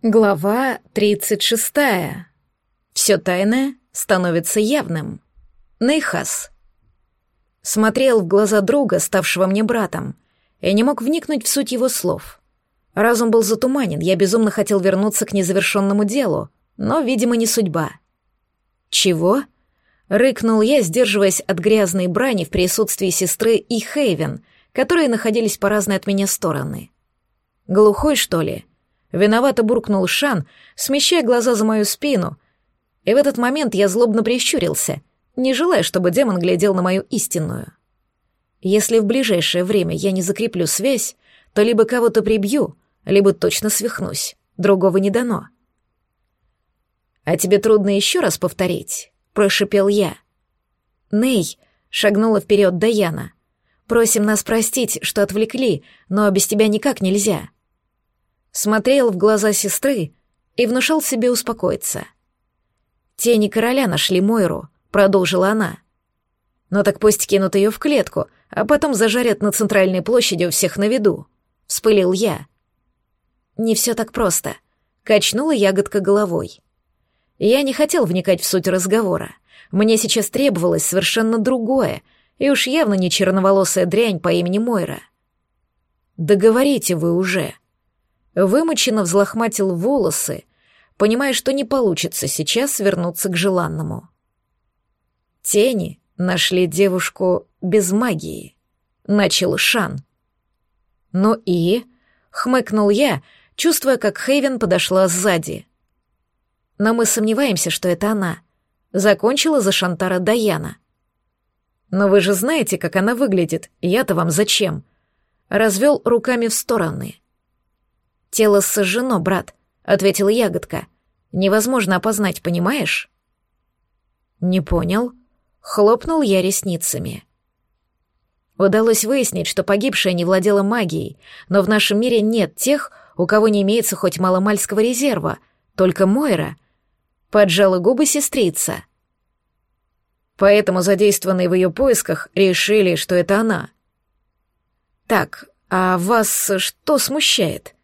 Глава 36. Все тайное становится явным. Нейхас. Смотрел в глаза друга, ставшего мне братом, и не мог вникнуть в суть его слов. Разум был затуманен, я безумно хотел вернуться к незавершенному делу, но, видимо, не судьба. «Чего?» — рыкнул я, сдерживаясь от грязной брани в присутствии сестры и Хейвен, которые находились по разные от меня стороны. «Глухой, что ли?» Виновато буркнул Шан, смещая глаза за мою спину, и в этот момент я злобно прищурился, не желая, чтобы демон глядел на мою истинную. Если в ближайшее время я не закреплю связь, то либо кого-то прибью, либо точно свихнусь. Другого не дано. «А тебе трудно еще раз повторить?» — прошипел я. «Ней!» — шагнула вперед Даяна. «Просим нас простить, что отвлекли, но без тебя никак нельзя» смотрел в глаза сестры и внушал себе успокоиться. «Тени короля нашли Мойру», — продолжила она. «Но так пусть кинут ее в клетку, а потом зажарят на центральной площади у всех на виду», — вспылил я. «Не все так просто», — качнула ягодка головой. Я не хотел вникать в суть разговора. Мне сейчас требовалось совершенно другое, и уж явно не черноволосая дрянь по имени Мойра. «Договорите вы уже», — вымученно взлохматил волосы, понимая, что не получится сейчас вернуться к желанному. Тени нашли девушку без магии, начал Шан. Ну и, хмыкнул я, чувствуя, как Хейвен подошла сзади. Но мы сомневаемся, что это она. Закончила за Шантара Даяна. Но вы же знаете, как она выглядит, я-то вам зачем? Развел руками в стороны. «Тело сожжено, брат», — ответила ягодка. «Невозможно опознать, понимаешь?» «Не понял». Хлопнул я ресницами. Удалось выяснить, что погибшая не владела магией, но в нашем мире нет тех, у кого не имеется хоть маломальского резерва, только Мойра. Поджала губы сестрица. Поэтому задействованные в ее поисках решили, что это она. «Так, а вас что смущает?»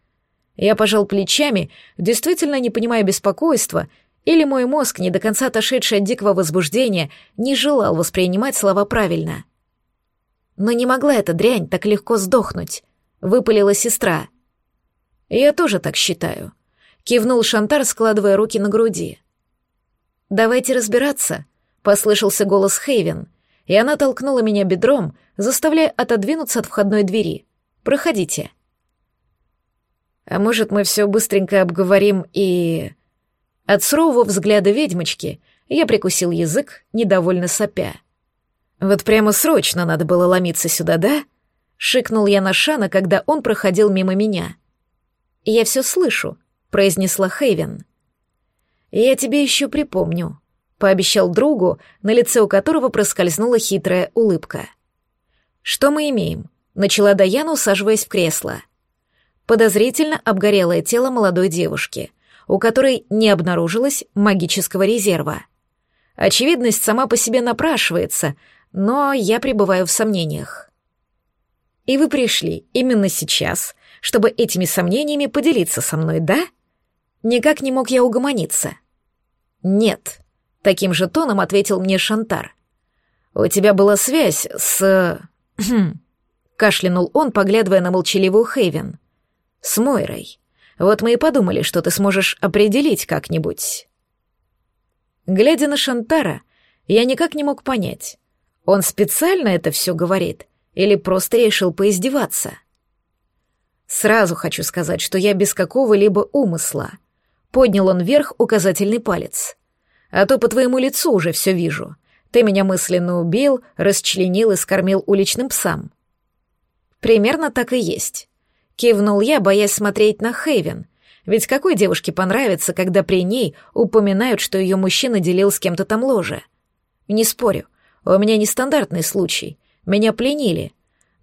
Я пожал плечами, действительно не понимая беспокойства, или мой мозг, не до конца отошедший от дикого возбуждения, не желал воспринимать слова правильно. Но не могла эта дрянь так легко сдохнуть, выпалила сестра. Я тоже так считаю. Кивнул Шантар, складывая руки на груди. «Давайте разбираться», — послышался голос Хейвен, и она толкнула меня бедром, заставляя отодвинуться от входной двери. «Проходите». А может, мы все быстренько обговорим и...» От сурового взгляда ведьмочки я прикусил язык, недовольно сопя. «Вот прямо срочно надо было ломиться сюда, да?» — шикнул я на Шана, когда он проходил мимо меня. «Я все слышу», — произнесла Хейвен. «Я тебе еще припомню», — пообещал другу, на лице у которого проскользнула хитрая улыбка. «Что мы имеем?» — начала Даяна, усаживаясь в кресло. — подозрительно обгорелое тело молодой девушки, у которой не обнаружилось магического резерва. Очевидность сама по себе напрашивается, но я пребываю в сомнениях. И вы пришли именно сейчас, чтобы этими сомнениями поделиться со мной, да? Никак не мог я угомониться. Нет, таким же тоном ответил мне Шантар. У тебя была связь с... Кашлянул он, поглядывая на молчаливую Хейвен с Мойрой. Вот мы и подумали, что ты сможешь определить как-нибудь. Глядя на Шантара, я никак не мог понять, он специально это все говорит или просто решил поиздеваться. Сразу хочу сказать, что я без какого-либо умысла. Поднял он вверх указательный палец. А то по твоему лицу уже все вижу. Ты меня мысленно убил, расчленил и скормил уличным псам. Примерно так и есть. Кивнул я, боясь смотреть на Хейвен. Ведь какой девушке понравится, когда при ней упоминают, что ее мужчина делил с кем-то там ложе? Не спорю, у меня нестандартный случай. Меня пленили.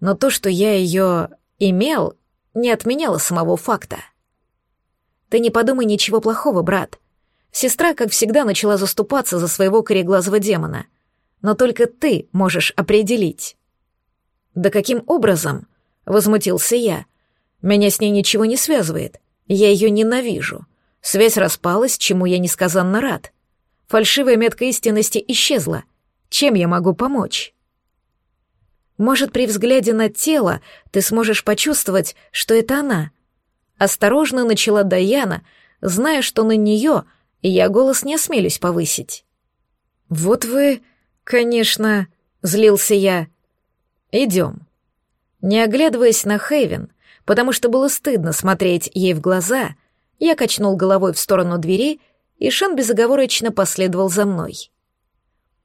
Но то, что я ее имел, не отменяло самого факта. Ты не подумай ничего плохого, брат. Сестра, как всегда, начала заступаться за своего кореглазого демона. Но только ты можешь определить. Да каким образом? Возмутился я. Меня с ней ничего не связывает. Я ее ненавижу. Связь распалась, чему я несказанно рад. Фальшивая метка истинности исчезла. Чем я могу помочь? Может, при взгляде на тело ты сможешь почувствовать, что это она. Осторожно начала Даяна, зная, что на нее я голос не осмелюсь повысить. «Вот вы, конечно...» — злился я. «Идем». Не оглядываясь на Хейвен, потому что было стыдно смотреть ей в глаза, я качнул головой в сторону двери, и Шан безоговорочно последовал за мной.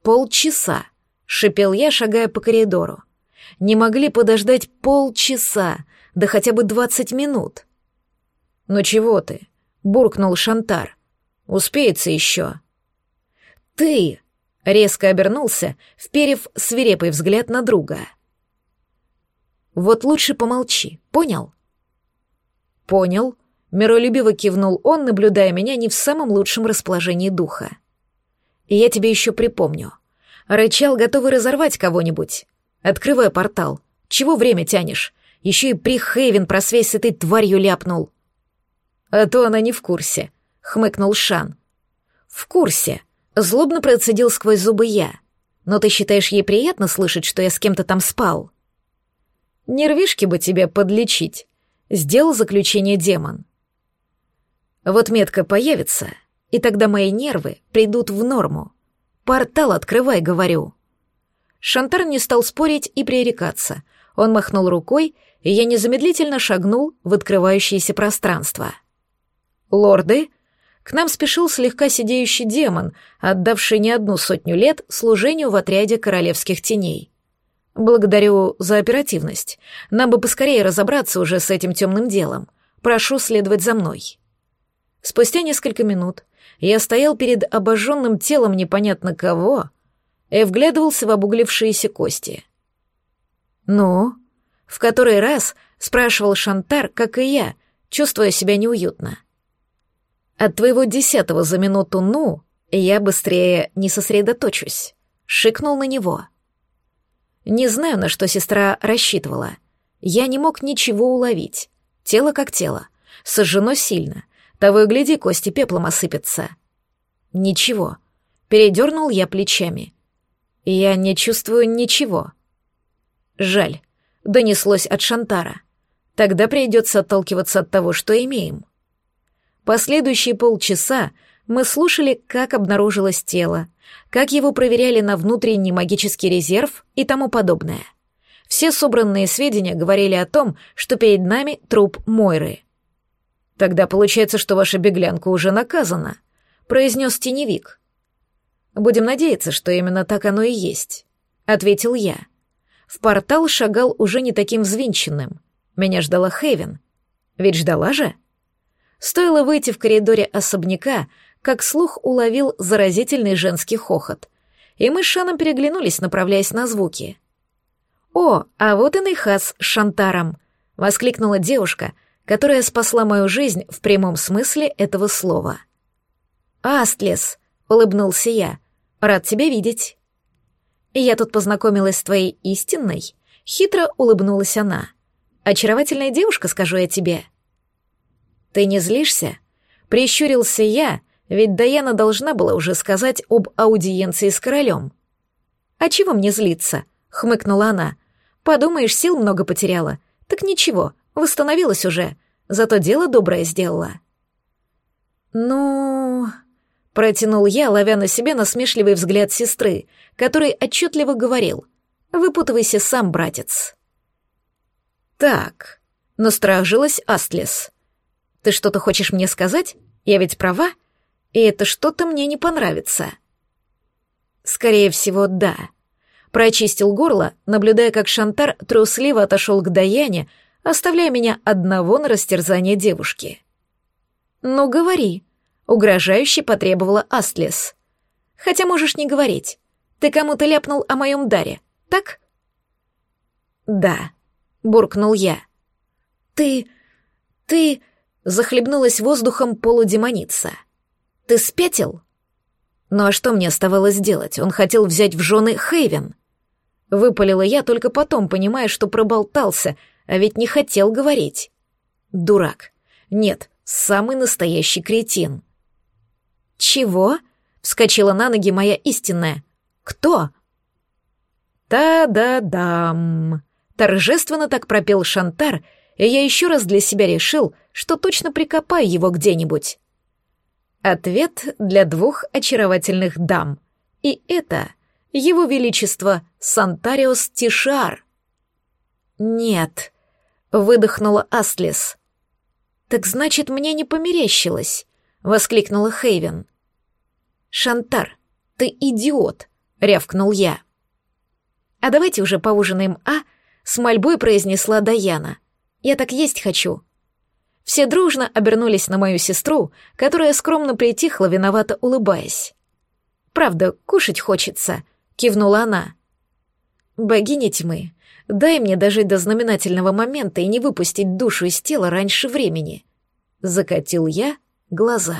«Полчаса», — шипел я, шагая по коридору. «Не могли подождать полчаса, да хотя бы двадцать минут». «Ну чего ты?» — буркнул Шантар. «Успеется еще». «Ты!» — резко обернулся, вперев свирепый взгляд на друга. «Вот лучше помолчи, понял?» «Понял», — миролюбиво кивнул он, наблюдая меня не в самом лучшем расположении духа. «И я тебе еще припомню. Рычал, готовый разорвать кого-нибудь. Открывай портал. Чего время тянешь? Еще и при Хейвен про с этой тварью ляпнул». «А то она не в курсе», — хмыкнул Шан. «В курсе», — злобно процедил сквозь зубы я. «Но ты считаешь ей приятно слышать, что я с кем-то там спал?» «Нервишки бы тебе подлечить», Сделал заключение демон. Вот метка появится, и тогда мои нервы придут в норму. Портал открывай, говорю. Шантар не стал спорить и пререкаться. Он махнул рукой, и я незамедлительно шагнул в открывающееся пространство. «Лорды?» К нам спешил слегка сидеющий демон, отдавший не одну сотню лет служению в отряде королевских теней. Благодарю за оперативность. Нам бы поскорее разобраться уже с этим темным делом. Прошу следовать за мной. Спустя несколько минут я стоял перед обожженным телом непонятно кого и вглядывался в обуглившиеся кости. «Ну?» — в который раз спрашивал Шантар, как и я, чувствуя себя неуютно. «От твоего десятого за минуту «ну» я быстрее не сосредоточусь», — шикнул на него. — не знаю, на что сестра рассчитывала. Я не мог ничего уловить. Тело как тело. Сожжено сильно. Того и гляди, кости пеплом осыпятся. Ничего. Передернул я плечами. Я не чувствую ничего. Жаль. Донеслось от Шантара. Тогда придется отталкиваться от того, что имеем. Последующие полчаса мы слушали, как обнаружилось тело, как его проверяли на внутренний магический резерв и тому подобное. Все собранные сведения говорили о том, что перед нами труп Мойры. «Тогда получается, что ваша беглянка уже наказана», — произнес теневик. «Будем надеяться, что именно так оно и есть», — ответил я. В портал шагал уже не таким взвинченным. Меня ждала Хейвен. Ведь ждала же? Стоило выйти в коридоре особняка, как слух уловил заразительный женский хохот. И мы с Шаном переглянулись, направляясь на звуки. «О, а вот и Нейхас с Шантаром!» — воскликнула девушка, которая спасла мою жизнь в прямом смысле этого слова. «Астлес!» — улыбнулся я. «Рад тебя видеть». «Я тут познакомилась с твоей истинной», — хитро улыбнулась она. «Очаровательная девушка, скажу я тебе». «Ты не злишься?» — прищурился я, ведь Даяна должна была уже сказать об аудиенции с королем. «А чего мне злиться?» — хмыкнула она. «Подумаешь, сил много потеряла. Так ничего, восстановилась уже. Зато дело доброе сделала». «Ну...» — протянул я, ловя на себе насмешливый взгляд сестры, который отчетливо говорил. «Выпутывайся сам, братец». «Так», — насторожилась Астлес. «Ты что-то хочешь мне сказать? Я ведь права?» И это что-то мне не понравится. Скорее всего, да. Прочистил горло, наблюдая, как Шантар трусливо отошел к Даяне, оставляя меня одного на растерзание девушки. «Ну, говори», — угрожающе потребовала Астлес. «Хотя можешь не говорить. Ты кому-то ляпнул о моем даре, так?» «Да», — буркнул я. «Ты... ты...» — захлебнулась воздухом полудемоница. Ты спятил? Ну а что мне оставалось делать? Он хотел взять в жены Хейвен. Выпалила я только потом, понимая, что проболтался, а ведь не хотел говорить. Дурак. Нет, Самый настоящий кретин. «Чего?» — вскочила на ноги моя истинная. «Кто?» «Та-да-дам!» — торжественно так пропел Шантар, и я еще раз для себя решил, что точно прикопаю его где-нибудь. Ответ для двух очаровательных дам. И это его величество Сантариус Тишар. «Нет», — выдохнула Астлис. «Так значит, мне не померещилось», — воскликнула Хейвен. «Шантар, ты идиот», — рявкнул я. «А давайте уже поужинаем, а?» — с мольбой произнесла Даяна. «Я так есть хочу». Все дружно обернулись на мою сестру, которая скромно притихла, виновато улыбаясь. «Правда, кушать хочется», — кивнула она. «Богиня тьмы, дай мне дожить до знаменательного момента и не выпустить душу из тела раньше времени», — закатил я глаза.